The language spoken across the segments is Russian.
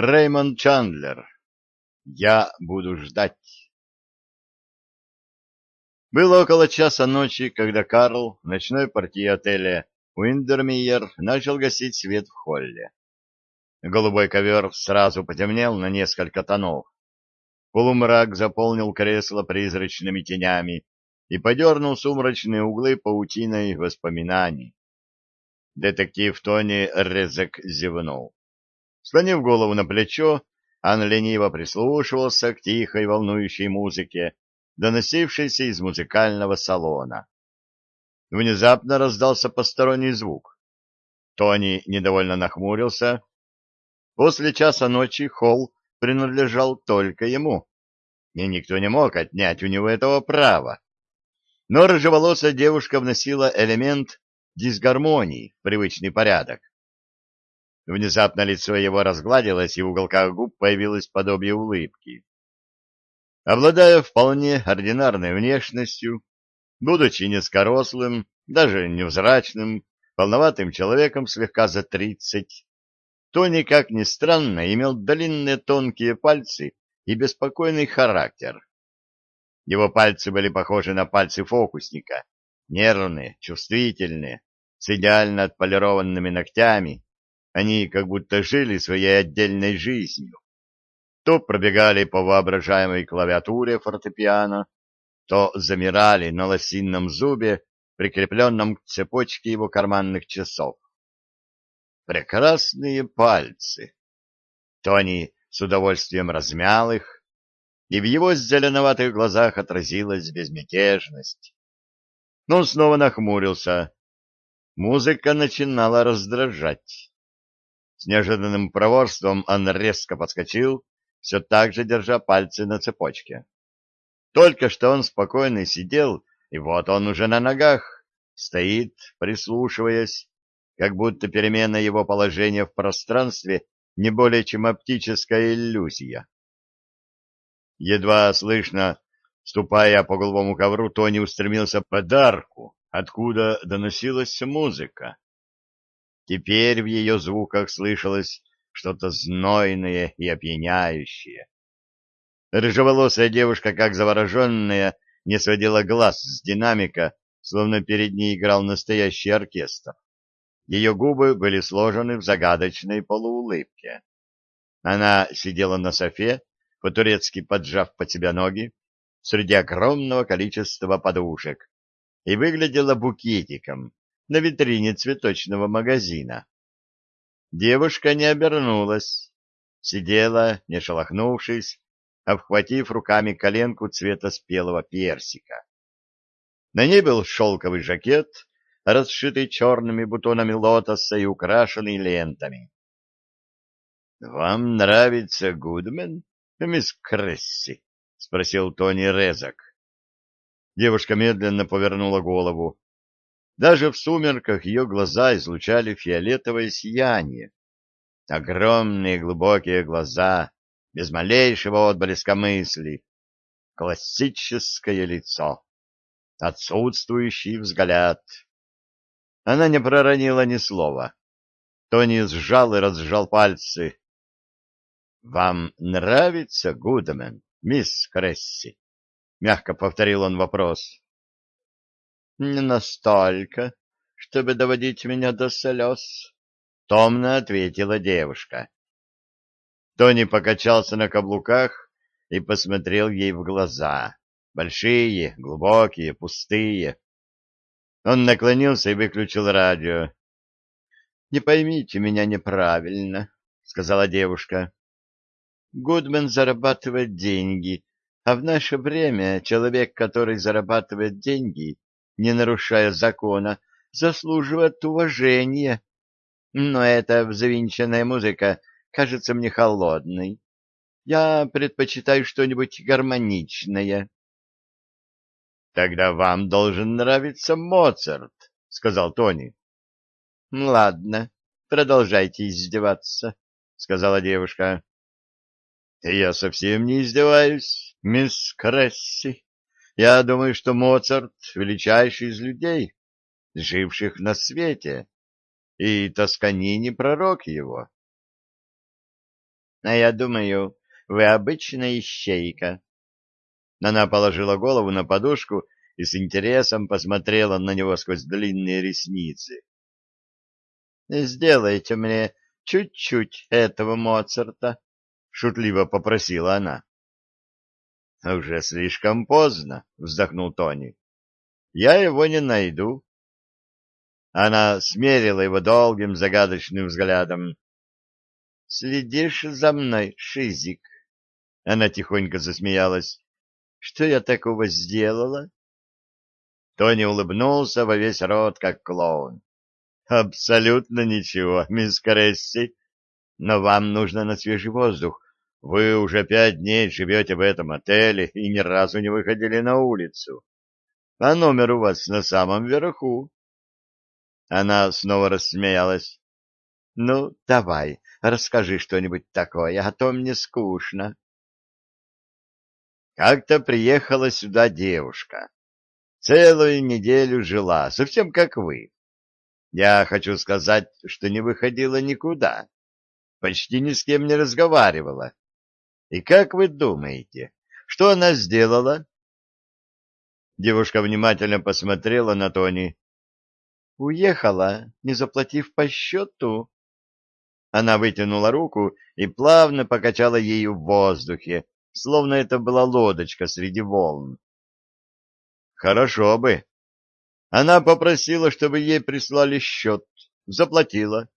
Рэймонд Чандлер. Я буду ждать. Было около часа ночи, когда Карл, ночной партии отеля Уиндермейер, начал гасить свет в холле. Голубой ковер сразу потемнел на несколько тонов. Полумрак заполнил кресло призрачными тенями и подернул сумрачные углы паутиной воспоминаний. Детектив Тони Резек зевнул. Склонив голову на плечо, Ан лениво прислушивался к тихой волнующей музыке, доносившейся из музыкального салона. Внезапно раздался посторонний звук. Тони недовольно нахмурился. После часа ночи холл принадлежал только ему, и никто не мог отнять у него этого права. Но рыжеволосая девушка вносила элемент дисгармонии в привычный порядок. Внезапно лицо его разгладилось, и в уголках губ появилось подобие улыбки. Обладая вполне ординарной внешностью, будучи низкорослым, даже невзрачным, полноватым человеком слегка за тридцать, то никак не странно, имел длинные тонкие пальцы и беспокойный характер. Его пальцы были похожи на пальцы фокусника, нервные, чувствительные, с идеально отполированными ногтями, они как будто жили своей отдельной жизнью. То пробегали по воображаемой клавиатуре фортепиано, то замирали на лосином зубе, прикрепленном к цепочке его карманных часов. Прекрасные пальцы! Тони с удовольствием размял их, и в его зеленоватых глазах отразилась безмятежность. Но он снова нахмурился. Музыка начинала раздражать. С неожиданным проворством он резко подскочил, все так же держа пальцы на цепочке. Только что он спокойно сидел, и вот он уже на ногах, стоит, прислушиваясь, как будто перемена его положения в пространстве не более чем оптическая иллюзия. Едва слышно, ступая по голубому ковру, Тони устремился под арку, откуда доносилась музыка. Теперь в ее звуках слышалось что-то знойное и опьяняющее. Рыжеволосая девушка, как завороженная, не сводила глаз с динамика, словно перед ней играл настоящий оркестр. Ее губы были сложены в загадочной полуулыбке. Она сидела на софе, по-турецки поджав под себя ноги, среди огромного количества подушек, и выглядела букетиком, на витрине цветочного магазина. Девушка не обернулась, сидела, не шелохнувшись, обхватив руками коленку цвета спелого персика. На ней был шелковый жакет, расшитый черными бутонами лотоса и украшенный лентами. — Вам нравится Гудмен, мисс Кресси? — спросил Тони Резак. Девушка медленно повернула голову. Даже в сумерках ее глаза излучали фиолетовое сияние. Огромные глубокие глаза, без малейшего отблеска мысли. Классическое лицо. Отсутствующий взгляд. Она не проронила ни слова. Тони сжал и разжал пальцы. — Вам нравится Гудемен, мисс Кресси? — мягко повторил он вопрос не настолько, чтобы доводить меня до слез, — томно ответила девушка. Тони покачался на каблуках и посмотрел ей в глаза. Большие, глубокие, пустые. Он наклонился и выключил радио. — Не поймите меня неправильно, — сказала девушка. — Гудмен зарабатывает деньги, а в наше время человек, который зарабатывает деньги, не нарушая закона, заслуживает уважения. Но эта взвинченная музыка кажется мне холодной. Я предпочитаю что-нибудь гармоничное. — Тогда вам должен нравиться Моцарт, — сказал Тони. — Ладно, продолжайте издеваться, — сказала девушка. — Я совсем не издеваюсь, мисс Кресси, я думаю, что Моцарт — величайший из людей, живших на свете, и Тосканини — пророк его. — А я думаю, вы обычная ищейка. Она положила голову на подушку и с интересом посмотрела на него сквозь длинные ресницы. — Сделайте мне чуть-чуть этого Моцарта, — шутливо попросила она. А уже слишком поздно, вздохнул Тони. Я его не найду. Она смерила его долгим загадочным взглядом. Следишь за мной, Шизик? Она тихонько засмеялась. Что я такого сделала? Тони улыбнулся во весь рот, как клоун. Абсолютно ничего, мисс Кресси. Но вам нужно на свежий воздух. Вы уже пять дней живете в этом отеле и ни разу не выходили на улицу. А номер у вас на самом верху. Она снова рассмеялась. — Ну, давай, расскажи что-нибудь такое, а то мне скучно. Как-то приехала сюда девушка. Целую неделю жила, совсем как вы. Я хочу сказать, что не выходила никуда. Почти ни с кем не разговаривала. И как вы думаете, что она сделала? Девушка внимательно посмотрела на Тони. Уехала, не заплатив по счету. Она вытянула руку и плавно покачала ею в воздухе, словно это была лодочка среди волн. Хорошо бы. Она попросила, чтобы ей прислали счет, заплатила.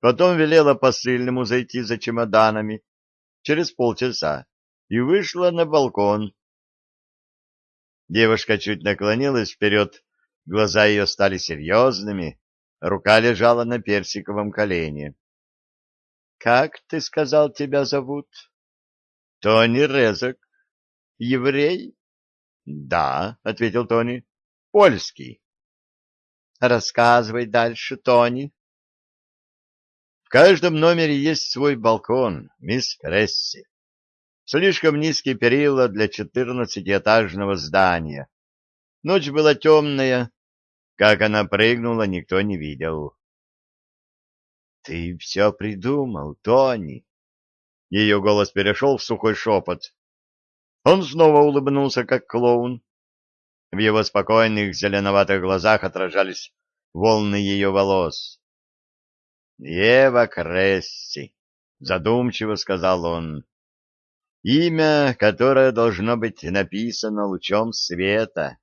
Потом велела посыльному зайти за чемоданами через полчаса и вышла на балкон. Девушка чуть наклонилась вперед, глаза ее стали серьезными, рука лежала на персиковом колене. — Как ты сказал, тебя зовут? — Тони Резок. — Еврей? — Да, — ответил Тони. — Польский. — Рассказывай дальше, Тони. В каждом номере есть свой балкон, мисс Кресси. Слишком низкие перила для четырнадцатиэтажного здания. Ночь была темная. Как она прыгнула, никто не видел. — Ты все придумал, Тони. Ее голос перешел в сухой шепот. Он снова улыбнулся, как клоун. В его спокойных зеленоватых глазах отражались волны ее волос. Ева Кресси, задумчиво сказал он. Имя, которое должно быть написано лучом света.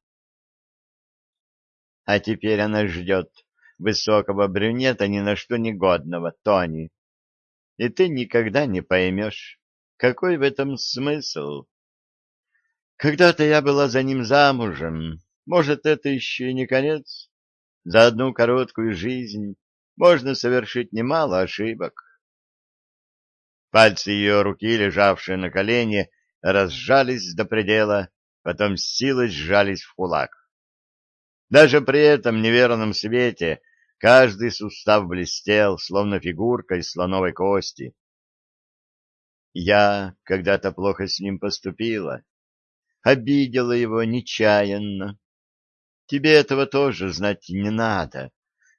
А теперь она ждет высокого брюнета, ни на что негодного, Тони. И ты никогда не поймешь, какой в этом смысл. Когда-то я была за ним замужем. Может, это еще и не конец? За одну короткую жизнь можно совершить немало ошибок. Пальцы ее руки, лежавшие на колене, разжались до предела, потом с силой сжались в кулак. Даже при этом неверном свете каждый сустав блестел, словно фигурка из слоновой кости. Я когда-то плохо с ним поступила, обидела его нечаянно. Тебе этого тоже знать не надо.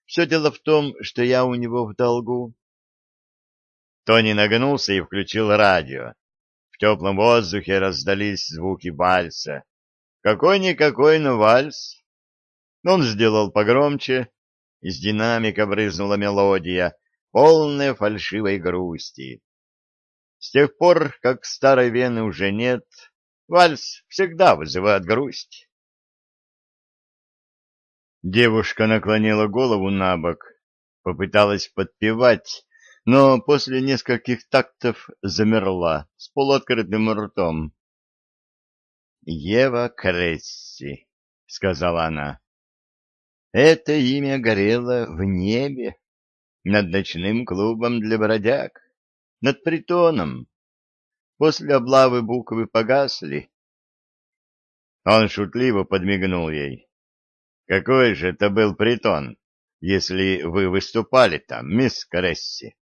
Все дело в том, что я у него в долгу. Тони нагнулся и включил радио. В теплом воздухе раздались звуки вальса. Какой-никакой, но вальс. Он сделал погромче. Из динамика брызнула мелодия, полная фальшивой грусти. С тех пор, как старой Вены уже нет, вальс всегда вызывает грусть. Девушка наклонила голову на бок, попыталась подпевать, но после нескольких тактов замерла с полуоткрытым ртом. «Ева Кресси», — сказала она. Это имя горело в небе, над ночным клубом для бродяг, над притоном. После облавы буквы погасли. Он шутливо подмигнул ей. Какой же это был притон, если вы выступали там, мисс Кресси?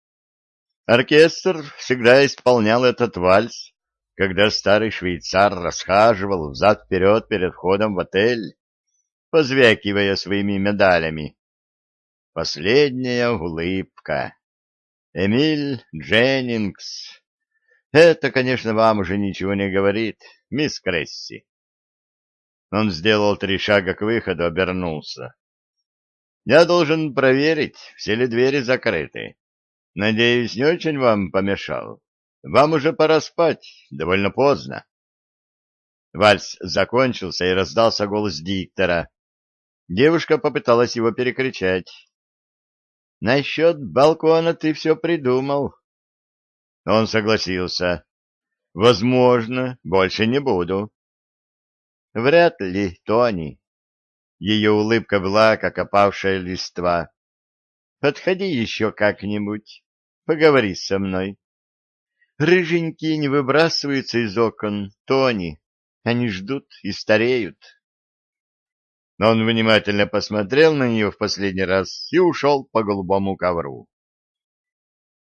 Оркестр всегда исполнял этот вальс, когда старый швейцар расхаживал взад-вперед перед входом в отель, позвякивая своими медалями. Последняя улыбка. Эмиль Дженнингс. Это, конечно, вам уже ничего не говорит, мисс Кресси. Он сделал три шага к выходу, обернулся. «Я должен проверить, все ли двери закрыты. Надеюсь, не очень вам помешал. Вам уже пора спать, довольно поздно». Вальс закончился и раздался голос диктора. Девушка попыталась его перекричать. «Насчет балкона ты все придумал». Он согласился. «Возможно, больше не буду. Вряд ли, Тони. Ее улыбка была, как опавшая листва. Подходи еще как-нибудь, поговори со мной. Рыженькие не выбрасываются из окон, Тони. Они ждут и стареют. Но он внимательно посмотрел на нее в последний раз и ушел по голубому ковру.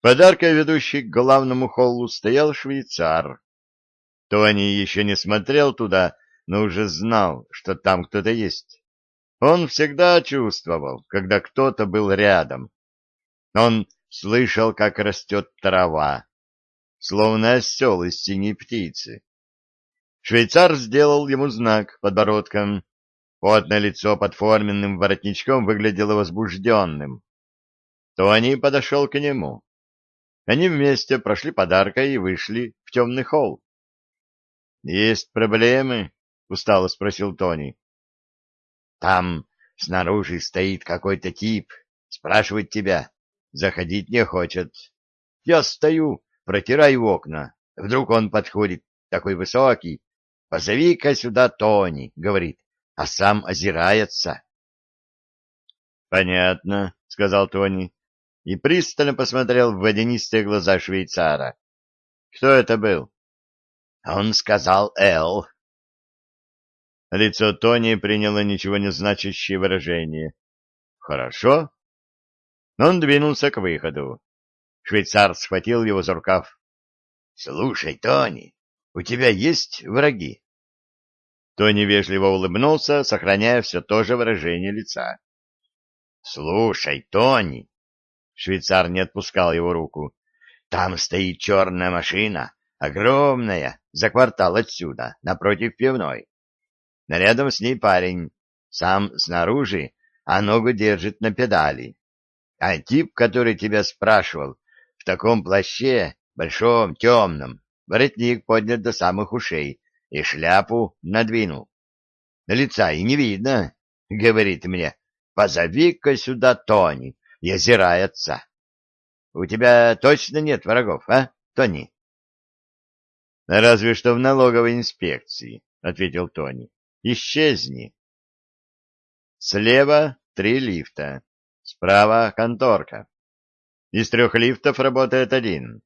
Подарка ведущий к главному холлу стоял швейцар. Тони еще не смотрел туда, но уже знал, что там кто-то есть. Он всегда чувствовал, когда кто-то был рядом. Он слышал, как растет трава, словно осел из синей птицы. Швейцар сделал ему знак подбородком. Потное лицо под форменным воротничком выглядело возбужденным. Тони подошел к нему. Они вместе прошли подарка и вышли в темный холл. — Есть проблемы? — устало спросил Тони. — Там снаружи стоит какой-то тип, спрашивает тебя. Заходить не хочет. Я стою, протираю окна. Вдруг он подходит, такой высокий. «Позови-ка сюда Тони», — говорит, а сам озирается. «Понятно», — сказал Тони и пристально посмотрел в водянистые глаза швейцара. «Кто это был?» «Он сказал Л. Лицо Тони приняло ничего не значащее выражение. «Хорошо». Он двинулся к выходу. Швейцар схватил его за рукав. «Слушай, Тони, у тебя есть враги?» Тони вежливо улыбнулся, сохраняя все то же выражение лица. «Слушай, Тони!» Швейцар не отпускал его руку. «Там стоит черная машина, огромная, за квартал отсюда, напротив пивной. Рядом с ней парень, сам снаружи, а ногу держит на педали. А тип, который тебя спрашивал, в таком плаще, большом, темном, воротник поднят до самых ушей и шляпу надвинул. Лица и не видно, — говорит мне, — позови-ка сюда Тони и озирается. У тебя точно нет врагов, а, Тони? — Разве что в налоговой инспекции, — ответил Тони. Исчезни. Слева три лифта, справа конторка. Из трех лифтов работает один.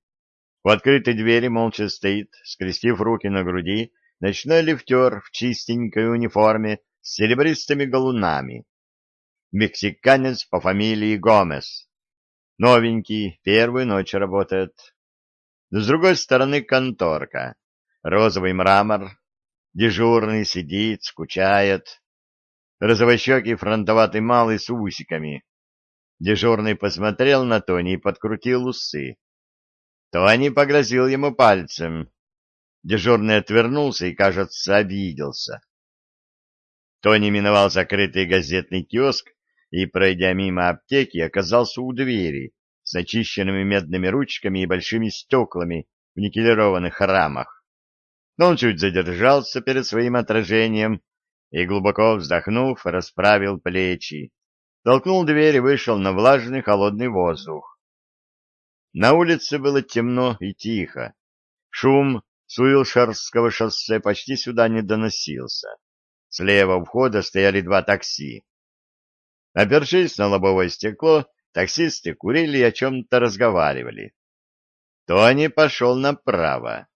В открытой двери молча стоит, скрестив руки на груди, ночной лифтер в чистенькой униформе с серебристыми галунами. Мексиканец по фамилии Гомес. Новенький, первую ночь работает. С другой стороны конторка. Розовый мрамор, Дежурный сидит, скучает. Розовощекий фронтоватый малый с усиками. Дежурный посмотрел на Тони и подкрутил усы. Тони погрозил ему пальцем. Дежурный отвернулся и, кажется, обиделся. Тони миновал закрытый газетный киоск и, пройдя мимо аптеки, оказался у двери с очищенными медными ручками и большими стеклами в никелированных рамах но он чуть задержался перед своим отражением и, глубоко вздохнув, расправил плечи, толкнул дверь и вышел на влажный холодный воздух. На улице было темно и тихо. Шум с Уилшарского шоссе почти сюда не доносился. Слева у входа стояли два такси. Опершись на лобовое стекло, таксисты курили и о чем-то разговаривали. Тони пошел направо.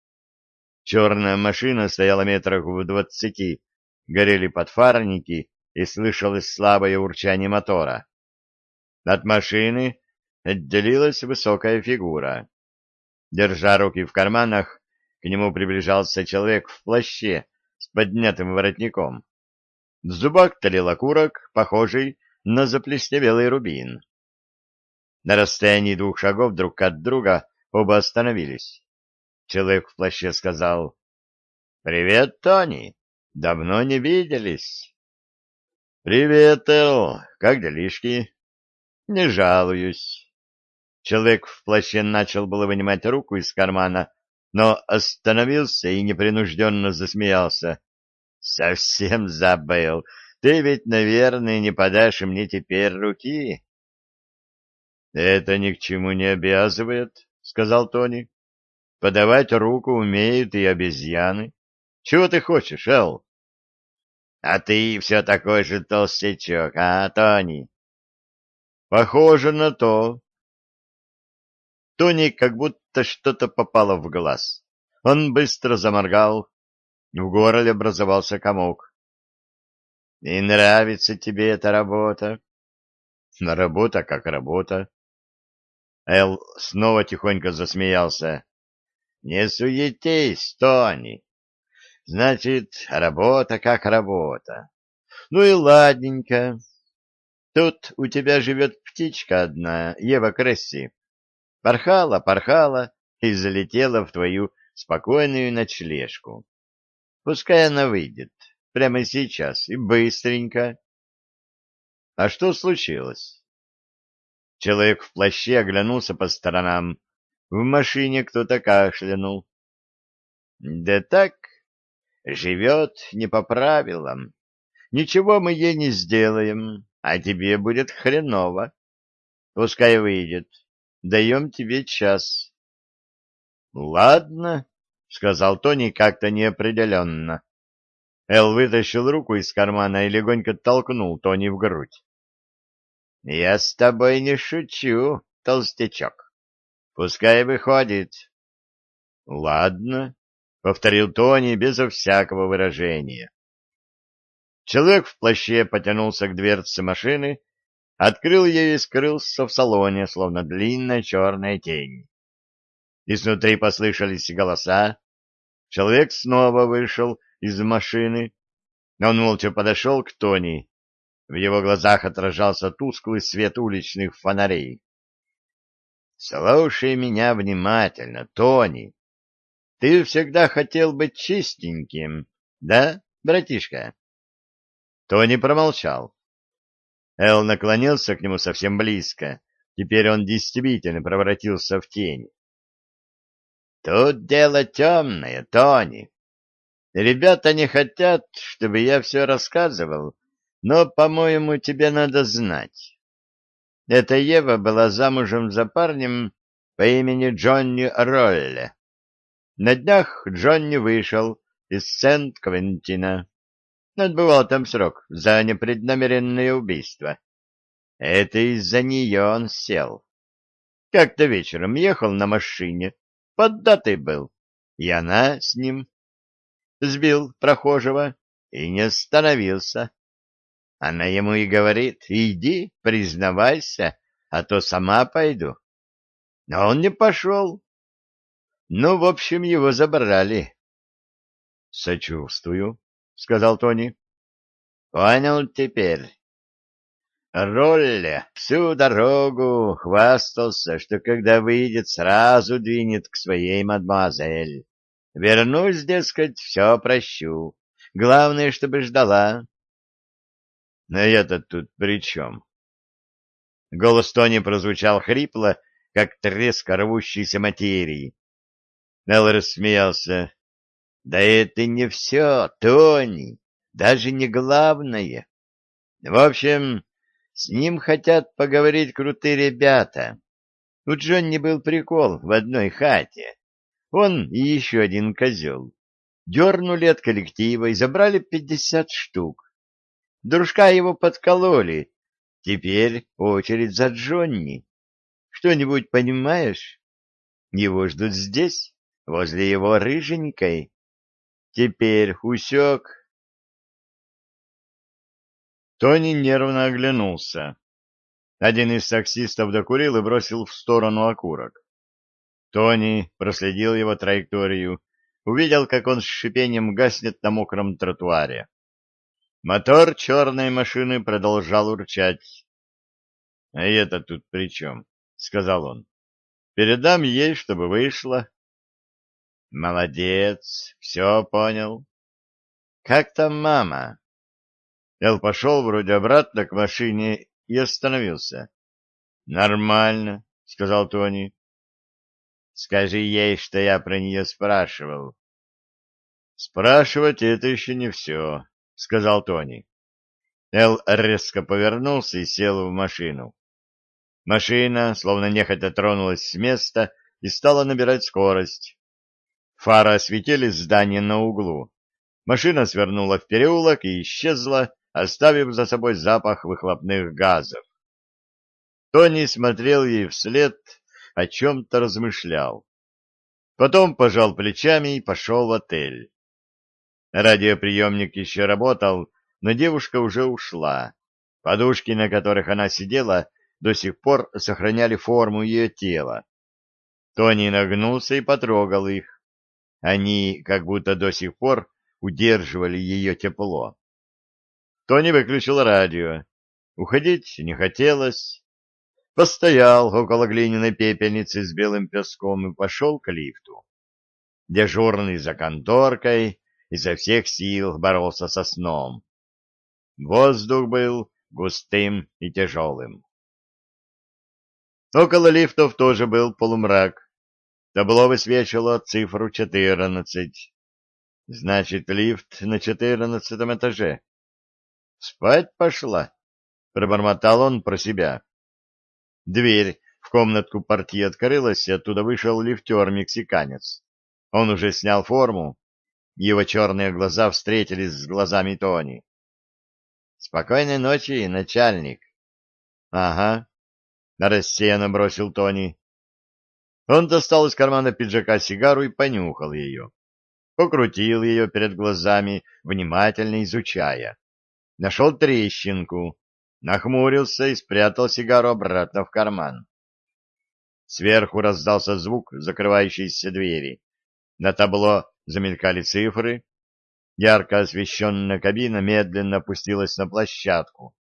Черная машина стояла метрах в двадцати, горели подфарники и слышалось слабое урчание мотора. От машины отделилась высокая фигура. Держа руки в карманах, к нему приближался человек в плаще с поднятым воротником. В зубах тлел окурок, похожий на заплесневелый рубин. На расстоянии двух шагов друг от друга оба остановились. Человек в плаще сказал. — Привет, Тони. Давно не виделись. — Привет, Эл. Как делишки? — Не жалуюсь. Человек в плаще начал было вынимать руку из кармана, но остановился и непринужденно засмеялся. — Совсем забыл. Ты ведь, наверное, не подашь мне теперь руки. — Это ни к чему не обязывает, — сказал Тони. Подавать руку умеют и обезьяны. Чего ты хочешь, Эл? А ты все такой же толстячок, а, Тони? Похоже на то. Тони как будто что-то попало в глаз. Он быстро заморгал. В горле образовался комок. И нравится тебе эта работа? Работа как работа. Эл снова тихонько засмеялся. Не суетись, Тони. Значит, работа как работа. Ну и ладненько. Тут у тебя живет птичка одна, Ева Кресси. Порхала, порхала и залетела в твою спокойную ночлежку. Пускай она выйдет прямо сейчас и быстренько. А что случилось? Человек в плаще оглянулся по сторонам в машине кто-то кашлянул. Да так, живет не по правилам. Ничего мы ей не сделаем, а тебе будет хреново. Пускай выйдет. Даем тебе час. Ладно, сказал Тони как-то неопределенно. Эл вытащил руку из кармана и легонько толкнул Тони в грудь. Я с тобой не шучу, толстячок. Пускай выходит. — Ладно, — повторил Тони безо всякого выражения. Человек в плаще потянулся к дверце машины, открыл ее и скрылся в салоне, словно длинная черная тень. Изнутри послышались голоса. Человек снова вышел из машины. Он молча подошел к Тони. В его глазах отражался тусклый свет уличных фонарей. Слушай меня внимательно, Тони. Ты всегда хотел быть чистеньким, да, братишка? Тони промолчал. Эл наклонился к нему совсем близко. Теперь он действительно превратился в тень. Тут дело темное, Тони. Ребята не хотят, чтобы я все рассказывал, но, по-моему, тебе надо знать. Эта Ева была замужем за парнем по имени Джонни Ролле. На днях Джонни вышел из Сент-Квентина. Отбывал там срок за непреднамеренное убийство. Это из-за нее он сел. Как-то вечером ехал на машине, поддатый был, и она с ним. Сбил прохожего и не остановился. Она ему и говорит, иди, признавайся, а то сама пойду. Но он не пошел. Ну, в общем, его забрали. — Сочувствую, — сказал Тони. — Понял теперь. Ролля всю дорогу хвастался, что когда выйдет, сразу двинет к своей мадемуазель. Вернусь, дескать, все прощу. Главное, чтобы ждала. Но я-то тут при чем? Голос Тони прозвучал хрипло, как треск рвущейся материи. Нелл рассмеялся. — Да это не все, Тони, даже не главное. В общем, с ним хотят поговорить крутые ребята. У Джонни был прикол в одной хате. Он и еще один козел. Дернули от коллектива и забрали пятьдесят штук. Дружка его подкололи. Теперь очередь за Джонни. Что-нибудь понимаешь? Его ждут здесь, возле его рыженькой. Теперь усек. Тони нервно оглянулся. Один из таксистов докурил и бросил в сторону окурок. Тони проследил его траекторию, увидел, как он с шипением гаснет на мокром тротуаре. Мотор черной машины продолжал урчать. — А это тут при чем? — сказал он. — Передам ей, чтобы вышла. — Молодец, все понял. — Как там мама? Эл пошел вроде обратно к машине и остановился. — Нормально, — сказал Тони. — Скажи ей, что я про нее спрашивал. — Спрашивать это еще не все. — сказал Тони. Эл резко повернулся и сел в машину. Машина, словно нехотя, тронулась с места и стала набирать скорость. Фары осветили здание на углу. Машина свернула в переулок и исчезла, оставив за собой запах выхлопных газов. Тони смотрел ей вслед, о чем-то размышлял. Потом пожал плечами и пошел в отель. Радиоприемник еще работал, но девушка уже ушла. Подушки, на которых она сидела, до сих пор сохраняли форму ее тела. Тони нагнулся и потрогал их. Они как будто до сих пор удерживали ее тепло. Тони выключил радио. Уходить не хотелось. Постоял около глиняной пепельницы с белым песком и пошел к лифту. Дежурный за конторкой изо всех сил боролся со сном. Воздух был густым и тяжелым. Около лифтов тоже был полумрак. Табло высвечило цифру 14. Значит, лифт на четырнадцатом этаже. Спать пошла, пробормотал он про себя. Дверь в комнатку партии открылась, и оттуда вышел лифтер-мексиканец. Он уже снял форму его черные глаза встретились с глазами Тони. «Спокойной ночи, начальник!» «Ага», — рассеянно бросил Тони. Он достал из кармана пиджака сигару и понюхал ее. Покрутил ее перед глазами, внимательно изучая. Нашел трещинку, нахмурился и спрятал сигару обратно в карман. Сверху раздался звук закрывающейся двери. На табло замелькали цифры. Ярко освещенная кабина медленно опустилась на площадку.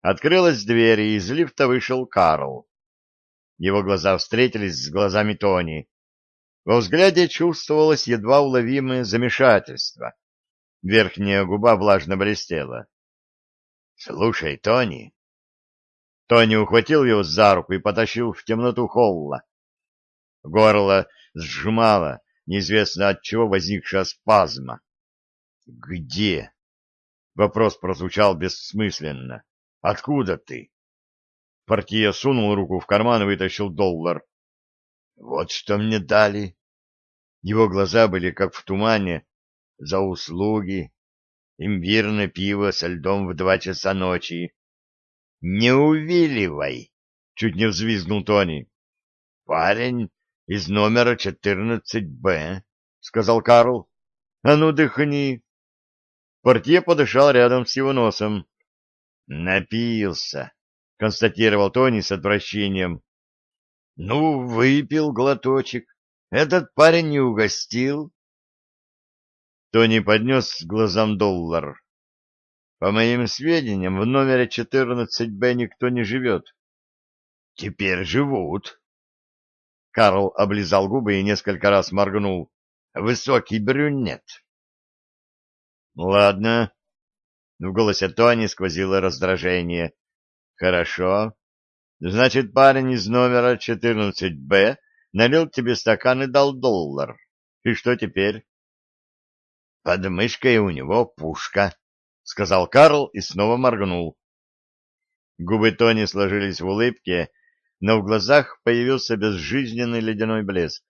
Открылась дверь, и из лифта вышел Карл. Его глаза встретились с глазами Тони. Во взгляде чувствовалось едва уловимое замешательство. Верхняя губа влажно блестела. — Слушай, Тони! Тони ухватил его за руку и потащил в темноту холла. Горло сжимало, неизвестно от чего возникшего спазма. «Где?» — вопрос прозвучал бессмысленно. «Откуда ты?» Партия сунул руку в карман и вытащил доллар. «Вот что мне дали!» Его глаза были как в тумане. «За услуги! Имбирное пиво со льдом в два часа ночи!» «Не увиливай!» — чуть не взвизгнул Тони. «Парень из номера 14-Б, — сказал Карл. — А ну, дыхни. Портье подышал рядом с его носом. — Напился, — констатировал Тони с отвращением. — Ну, выпил глоточек. Этот парень не угостил. Тони поднес к глазам доллар. По моим сведениям, в номере 14-Б никто не живет. — Теперь живут, Карл облизал губы и несколько раз моргнул. Высокий брюнет. Ладно. В голосе Тони сквозило раздражение. Хорошо. Значит, парень из номера 14Б налил тебе стакан и дал доллар. И что теперь? Под мышкой у него пушка, сказал Карл и снова моргнул. Губы Тони сложились в улыбке, но в глазах появился безжизненный ледяной блеск.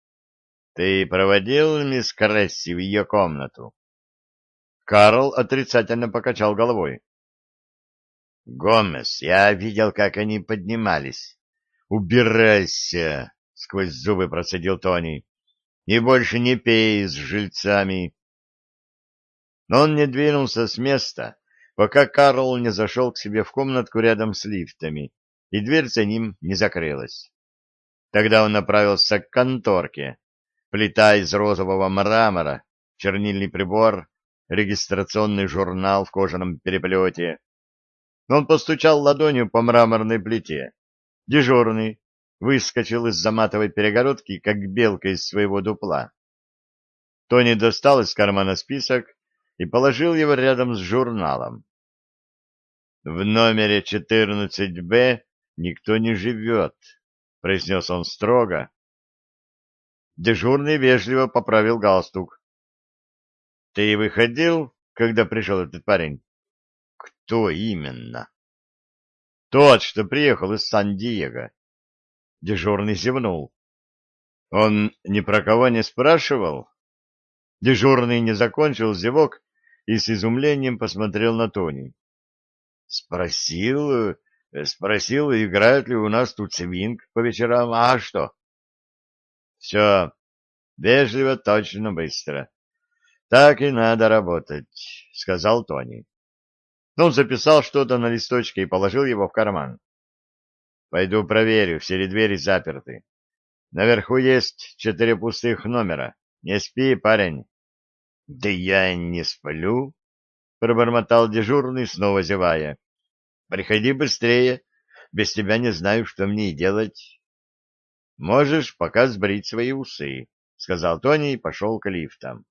— Ты проводил мисс Кресси в ее комнату? Карл отрицательно покачал головой. — Гомес, я видел, как они поднимались. — Убирайся! — сквозь зубы процедил Тони. — И больше не пей с жильцами. Но он не двинулся с места, пока Карл не зашел к себе в комнатку рядом с лифтами и дверь за ним не закрылась. Тогда он направился к конторке. Плита из розового мрамора, чернильный прибор, регистрационный журнал в кожаном переплете. Он постучал ладонью по мраморной плите. Дежурный выскочил из заматовой перегородки, как белка из своего дупла. Тони достал из кармана список и положил его рядом с журналом. В номере 14-Б никто не живет, — произнес он строго. Дежурный вежливо поправил галстук. — Ты выходил, когда пришел этот парень? — Кто именно? — Тот, что приехал из Сан-Диего. Дежурный зевнул. — Он ни про кого не спрашивал? Дежурный не закончил зевок и с изумлением посмотрел на Тони. — Спросил Э, спросил, играет ли у нас тут свинг по вечерам, а что? Все, вежливо, точно, быстро. Так и надо работать, сказал Тони. Он записал что-то на листочке и положил его в карман. Пойду проверю, все ли двери заперты. Наверху есть четыре пустых номера. Не спи, парень. — Да я не сплю, — пробормотал дежурный, снова зевая. Приходи быстрее. Без тебя не знаю, что мне и делать. — Можешь пока сбрить свои усы, — сказал Тони и пошел к лифтам.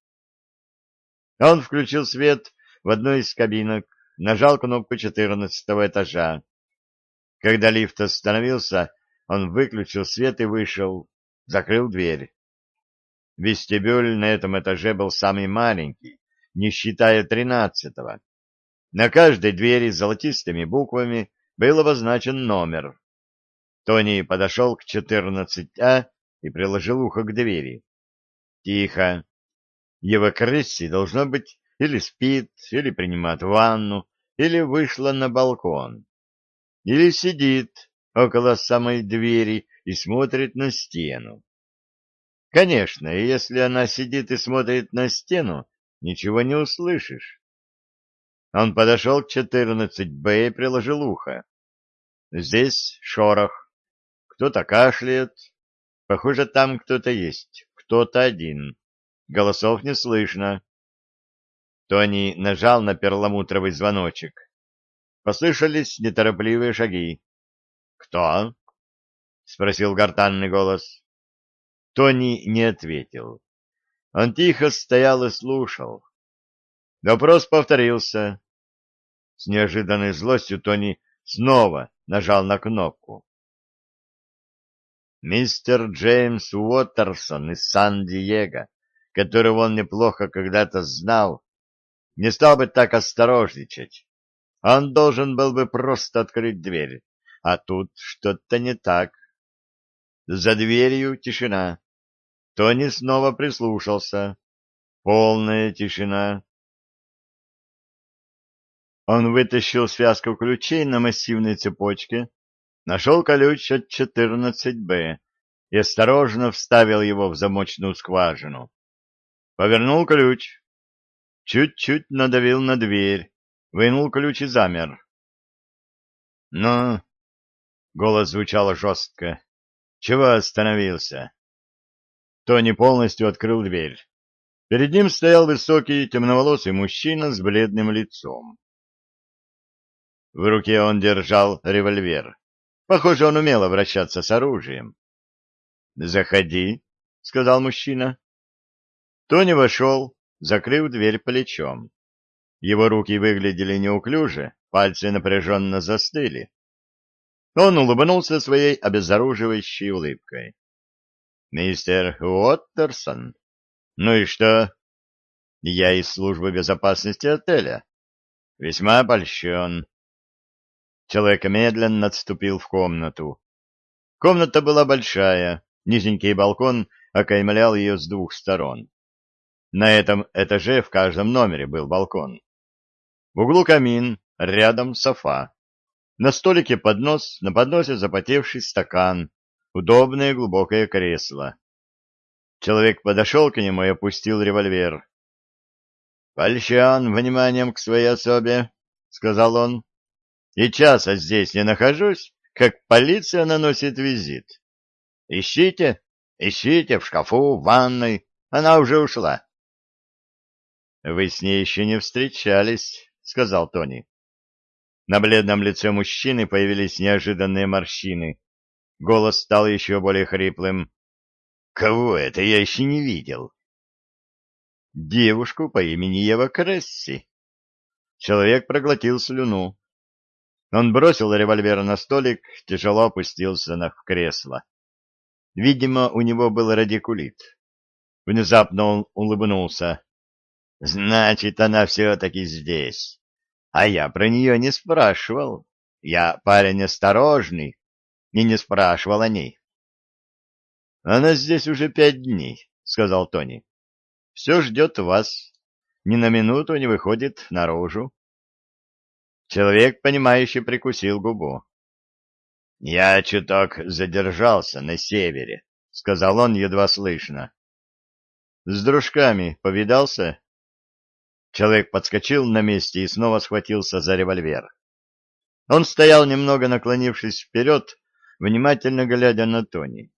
Он включил свет в одной из кабинок, нажал кнопку четырнадцатого этажа. Когда лифт остановился, он выключил свет и вышел, закрыл дверь. Вестибюль на этом этаже был самый маленький, не считая тринадцатого, на каждой двери золотистыми буквами был обозначен номер. Тони подошел к 14А и приложил ухо к двери. Тихо. Ева Кресси, должно быть, или спит, или принимает ванну, или вышла на балкон. Или сидит около самой двери и смотрит на стену. Конечно, если она сидит и смотрит на стену, ничего не услышишь. Он подошел к 14Б и приложил ухо. Здесь шорох. Кто-то кашляет. Похоже, там кто-то есть, кто-то один. Голосов не слышно. Тони нажал на перламутровый звоночек. Послышались неторопливые шаги. «Кто?» — спросил гортанный голос. Тони не ответил. Он тихо стоял и слушал. Допрос повторился. С неожиданной злостью Тони снова нажал на кнопку. Мистер Джеймс Уоттерсон из Сан-Диего, которого он неплохо когда-то знал, не стал бы так осторожничать. Он должен был бы просто открыть дверь, а тут что-то не так. За дверью тишина. Тони снова прислушался. Полная тишина. Он вытащил связку ключей на массивной цепочке, нашел ключ от 14Б и осторожно вставил его в замочную скважину. Повернул ключ, чуть-чуть надавил на дверь, вынул ключ и замер. «Ну?» — голос звучал жестко. «Чего остановился?» Тони полностью открыл дверь. Перед ним стоял высокий темноволосый мужчина с бледным лицом. В руке он держал револьвер. Похоже, он умел обращаться с оружием. «Заходи», — сказал мужчина. Тони вошел, закрыв дверь плечом. Его руки выглядели неуклюже, пальцы напряженно застыли. Он улыбнулся своей обезоруживающей улыбкой. «Мистер Уоттерсон? Ну и что?» «Я из службы безопасности отеля. Весьма обольщен. Человек медленно отступил в комнату. Комната была большая, низенький балкон окаймлял ее с двух сторон. На этом этаже в каждом номере был балкон. В углу камин, рядом софа. На столике поднос, на подносе запотевший стакан, удобное глубокое кресло. Человек подошел к нему и опустил револьвер. — Польщан вниманием к своей особе, — сказал он и часа здесь не нахожусь, как полиция наносит визит. Ищите, ищите в шкафу, в ванной, она уже ушла. — Вы с ней еще не встречались, — сказал Тони. На бледном лице мужчины появились неожиданные морщины. Голос стал еще более хриплым. — Кого это я еще не видел? — Девушку по имени Ева Кресси. Человек проглотил слюну. Он бросил револьвер на столик, тяжело опустился на кресло. Видимо, у него был радикулит. Внезапно он улыбнулся. «Значит, она все-таки здесь. А я про нее не спрашивал. Я парень осторожный и не спрашивал о ней». «Она здесь уже пять дней», — сказал Тони. «Все ждет вас. Ни на минуту не выходит наружу. Человек, понимающий, прикусил губу. — Я чуток задержался на севере, — сказал он едва слышно. — С дружками повидался? Человек подскочил на месте и снова схватился за револьвер. Он стоял, немного наклонившись вперед, внимательно глядя на Тони.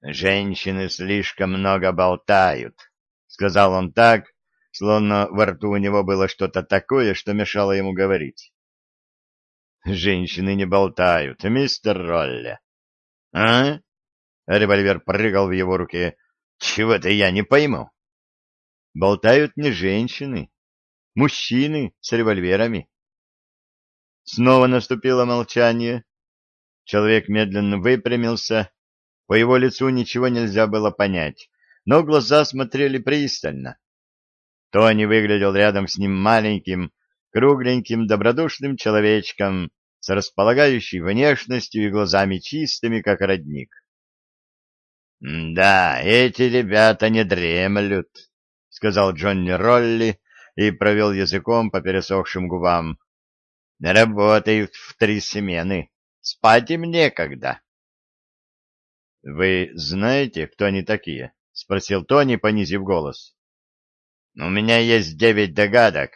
«Женщины слишком много болтают», — сказал он так, словно во рту у него было что-то такое, что мешало ему говорить. «Женщины не болтают, мистер Ролли!» «А?» — револьвер прыгал в его руке. «Чего-то я не пойму». «Болтают не женщины, мужчины с револьверами». Снова наступило молчание. Человек медленно выпрямился. По его лицу ничего нельзя было понять, но глаза смотрели пристально. Тони выглядел рядом с ним маленьким, кругленьким, добродушным человечком с располагающей внешностью и глазами чистыми, как родник. — Да, эти ребята не дремлют, — сказал Джонни Ролли и провел языком по пересохшим губам. — Работают в три смены. Спать им некогда. — Вы знаете, кто они такие? — спросил Тони, понизив голос. У меня есть девять догадок,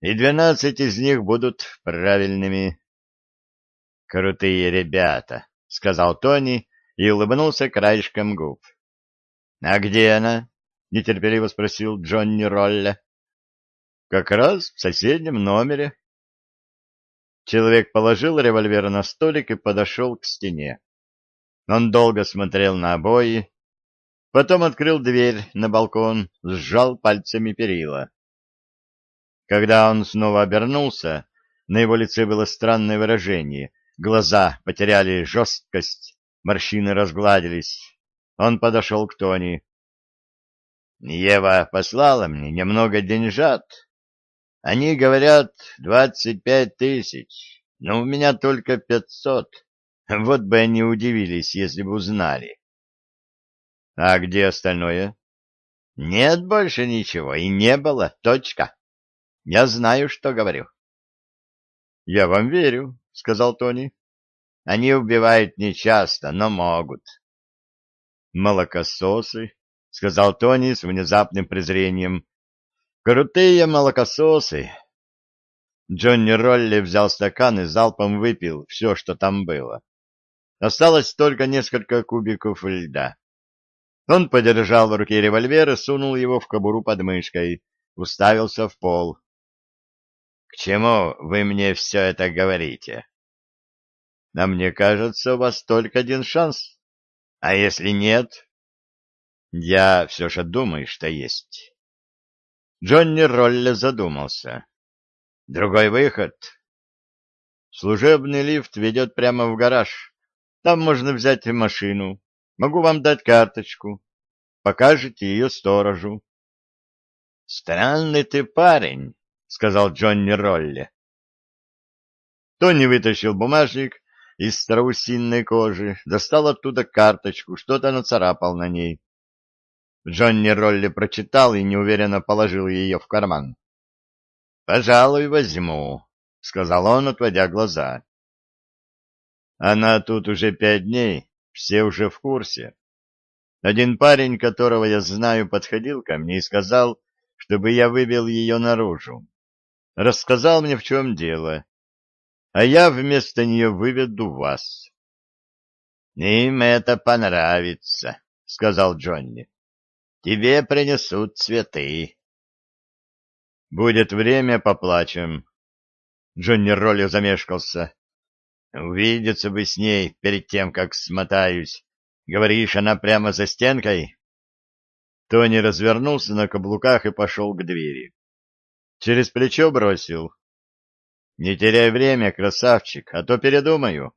и двенадцать из них будут правильными. «Крутые ребята», — сказал Тони и улыбнулся краешком губ. «А где она?» — нетерпеливо спросил Джонни Ролля. «Как раз в соседнем номере». Человек положил револьвер на столик и подошел к стене. Он долго смотрел на обои, Потом открыл дверь на балкон, сжал пальцами перила. Когда он снова обернулся, на его лице было странное выражение. Глаза потеряли жесткость, морщины разгладились. Он подошел к Тони. «Ева послала мне немного деньжат. Они говорят двадцать пять тысяч, но у меня только пятьсот. Вот бы они удивились, если бы узнали. А где остальное? Нет больше ничего и не было. Точка. Я знаю, что говорю. Я вам верю, сказал Тони. Они убивают нечасто, но могут. Молокососы, сказал Тони с внезапным презрением. Крутые молокососы. Джонни Ролли взял стакан и залпом выпил все, что там было. Осталось только несколько кубиков льда. Он подержал в руке револьвер и сунул его в кобуру под мышкой, уставился в пол. — К чему вы мне все это говорите? — А мне кажется, у вас только один шанс. — А если нет? — Я все же думаю, что есть. Джонни Ролле задумался. — Другой выход? — Служебный лифт ведет прямо в гараж. Там можно взять машину, Могу вам дать карточку. Покажете ее сторожу. — Странный ты парень, — сказал Джонни Ролли. Тони вытащил бумажник из страусинной кожи, достал оттуда карточку, что-то нацарапал на ней. Джонни Ролли прочитал и неуверенно положил ее в карман. — Пожалуй, возьму, — сказал он, отводя глаза. — Она тут уже пять дней, все уже в курсе. Один парень, которого я знаю, подходил ко мне и сказал, чтобы я вывел ее наружу. Рассказал мне, в чем дело. А я вместо нее выведу вас. — Им это понравится, — сказал Джонни. — Тебе принесут цветы. — Будет время, поплачем. Джонни Ролли замешкался. Увидеться бы с ней перед тем, как смотаюсь. Говоришь, она прямо за стенкой? Тони развернулся на каблуках и пошел к двери. Через плечо бросил. Не теряй время, красавчик, а то передумаю.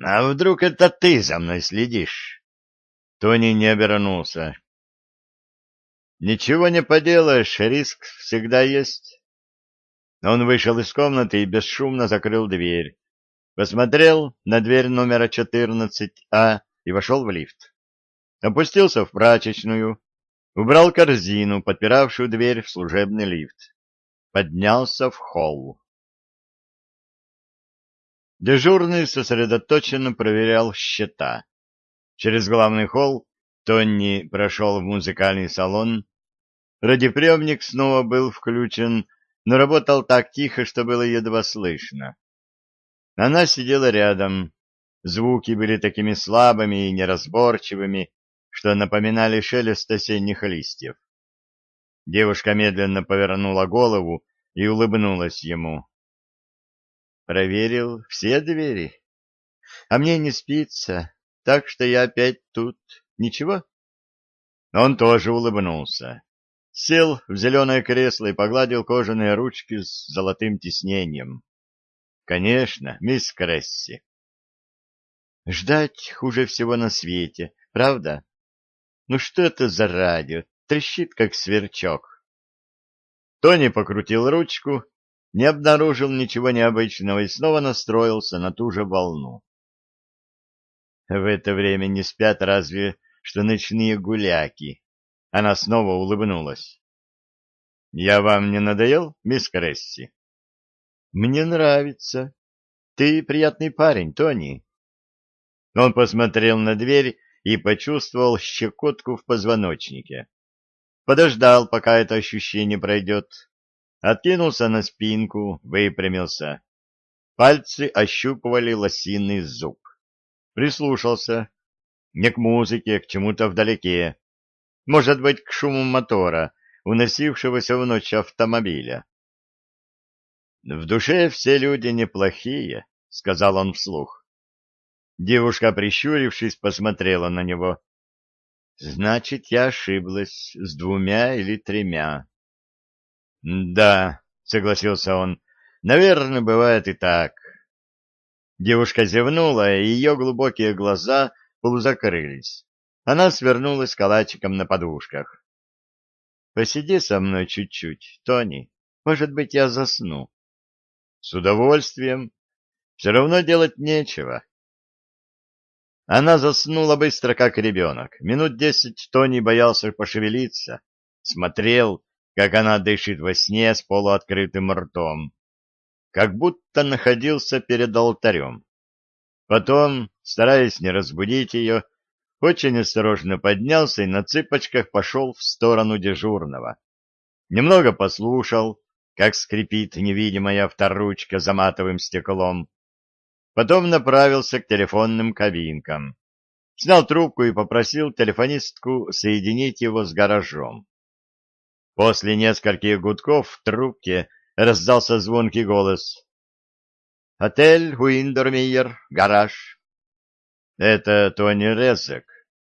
А вдруг это ты за мной следишь? Тони не обернулся. Ничего не поделаешь, риск всегда есть. Он вышел из комнаты и бесшумно закрыл дверь посмотрел на дверь номера 14А и вошел в лифт. Опустился в прачечную, убрал корзину, подпиравшую дверь в служебный лифт. Поднялся в холл. Дежурный сосредоточенно проверял счета. Через главный холл Тонни прошел в музыкальный салон. Радиоприемник снова был включен, но работал так тихо, что было едва слышно. Она сидела рядом. Звуки были такими слабыми и неразборчивыми, что напоминали шелест осенних листьев. Девушка медленно повернула голову и улыбнулась ему. Проверил все двери. А мне не спится, так что я опять тут. Ничего? Он тоже улыбнулся. Сел в зеленое кресло и погладил кожаные ручки с золотым тиснением. Конечно, мисс Кресси. Ждать хуже всего на свете, правда? Ну что это за радио? Трещит, как сверчок. Тони покрутил ручку, не обнаружил ничего необычного и снова настроился на ту же волну. В это время не спят разве что ночные гуляки. Она снова улыбнулась. — Я вам не надоел, мисс Кресси? Мне нравится. Ты приятный парень, Тони. Он посмотрел на дверь и почувствовал щекотку в позвоночнике. Подождал, пока это ощущение пройдет. Откинулся на спинку, выпрямился. Пальцы ощупывали лосиный зуб. Прислушался. Не к музыке, к чему-то вдалеке. Может быть, к шуму мотора, уносившегося в ночь автомобиля. В душе все люди неплохие, сказал он вслух. Девушка, прищурившись, посмотрела на него. Значит, я ошиблась с двумя или тремя. Да, согласился он. Наверное, бывает и так. Девушка зевнула, и ее глубокие глаза полузакрылись. Она свернулась калачиком на подушках. Посиди со мной чуть-чуть, Тони. Может быть, я засну. С удовольствием. Все равно делать нечего. Она заснула быстро, как ребенок. Минут десять Тони боялся пошевелиться. Смотрел, как она дышит во сне с полуоткрытым ртом. Как будто находился перед алтарем. Потом, стараясь не разбудить ее, очень осторожно поднялся и на цыпочках пошел в сторону дежурного. Немного послушал, как скрипит невидимая вторучка, за матовым стеклом. Потом направился к телефонным кабинкам. Снял трубку и попросил телефонистку соединить его с гаражом. После нескольких гудков в трубке раздался звонкий голос. «Отель Уиндермейер, гараж». «Это Тони Резек.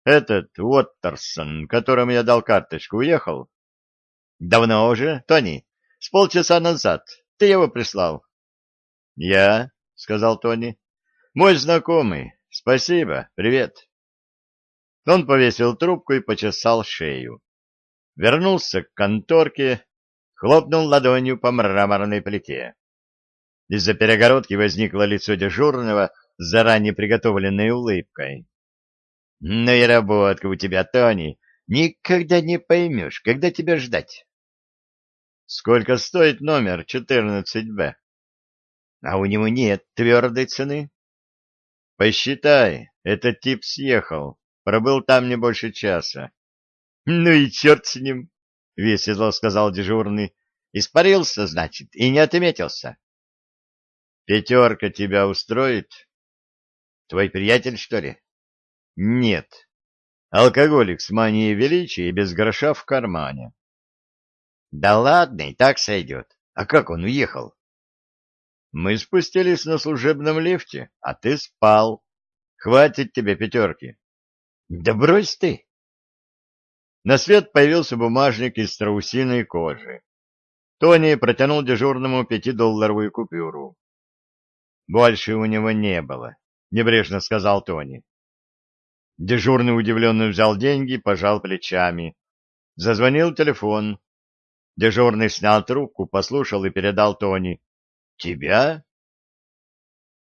Этот Уоттерсон, которому я дал карточку, уехал?» «Давно уже, Тони?» с полчаса назад. Ты его прислал? — Я, — сказал Тони. — Мой знакомый. Спасибо. Привет. Он повесил трубку и почесал шею. Вернулся к конторке, хлопнул ладонью по мраморной плите. Из-за перегородки возникло лицо дежурного с заранее приготовленной улыбкой. — Ну и работка у тебя, Тони. Никогда не поймешь, когда тебя ждать. Сколько стоит номер 14Б? А у него нет твердой цены. Посчитай, этот тип съехал, пробыл там не больше часа. Ну и черт с ним, весело сказал дежурный. Испарился, значит, и не отметился. Пятерка тебя устроит? Твой приятель, что ли? Нет. Алкоголик с манией величия и без гроша в кармане. Да ладно, и так сойдет. А как он уехал? Мы спустились на служебном лифте, а ты спал. Хватит тебе пятерки. Да брось ты. На свет появился бумажник из страусиной кожи. Тони протянул дежурному пятидолларовую купюру. Больше у него не было, небрежно сказал Тони. Дежурный удивленно взял деньги, пожал плечами. Зазвонил телефон. Дежурный снял трубку, послушал и передал Тони. «Тебя?»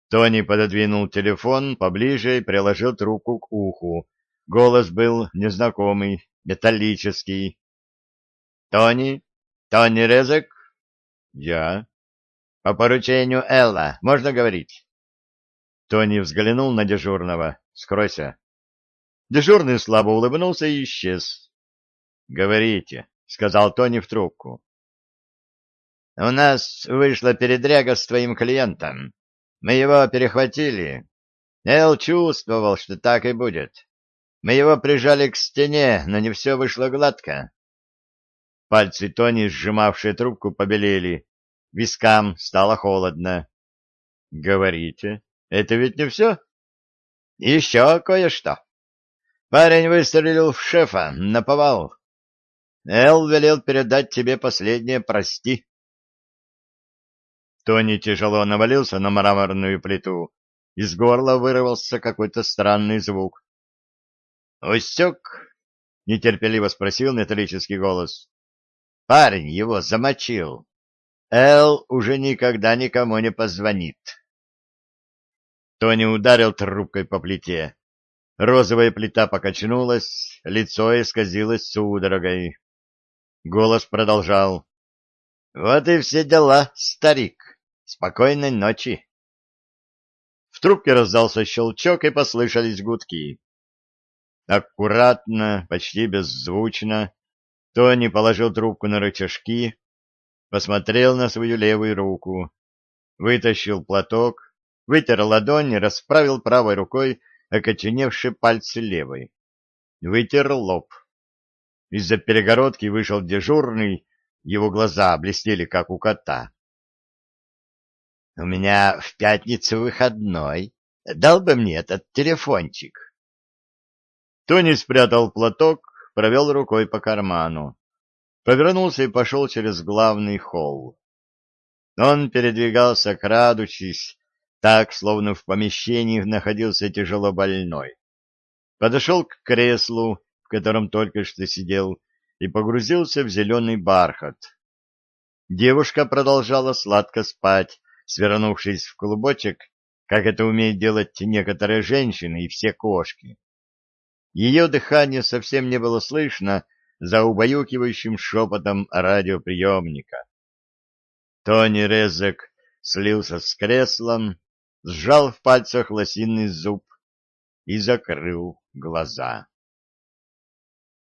Тони пододвинул телефон поближе и приложил трубку к уху. Голос был незнакомый, металлический. «Тони? Тони Резек?» «Я». «По поручению Элла. Можно говорить?» Тони взглянул на дежурного. «Скройся». Дежурный слабо улыбнулся и исчез. «Говорите». — сказал Тони в трубку. «У нас вышла передряга с твоим клиентом. Мы его перехватили. Эл чувствовал, что так и будет. Мы его прижали к стене, но не все вышло гладко». Пальцы Тони, сжимавшие трубку, побелели. Вискам стало холодно. «Говорите, это ведь не все?» «Еще кое-что». Парень выстрелил в шефа, наповал. Эл велел передать тебе последнее «прости». Тони тяжело навалился на мраморную плиту. Из горла вырвался какой-то странный звук. «Усек?» — нетерпеливо спросил металлический голос. «Парень его замочил. Эл уже никогда никому не позвонит». Тони ударил трубкой по плите. Розовая плита покачнулась, лицо исказилось судорогой. Голос продолжал. «Вот и все дела, старик. Спокойной ночи!» В трубке раздался щелчок, и послышались гудки. Аккуратно, почти беззвучно, Тони положил трубку на рычажки, посмотрел на свою левую руку, вытащил платок, вытер ладонь и расправил правой рукой окоченевшие пальцы левой. Вытер лоб. Из-за перегородки вышел дежурный, его глаза блестели, как у кота. — У меня в пятницу выходной. Дал бы мне этот телефончик. Тони спрятал платок, провел рукой по карману. Повернулся и пошел через главный холл. Он передвигался, крадучись, так, словно в помещении находился тяжело больной. Подошел к креслу, в котором только что сидел, и погрузился в зеленый бархат. Девушка продолжала сладко спать, свернувшись в клубочек, как это умеют делать некоторые женщины и все кошки. Ее дыхание совсем не было слышно за убаюкивающим шепотом радиоприемника. Тони Резек слился с креслом, сжал в пальцах лосиный зуб и закрыл глаза.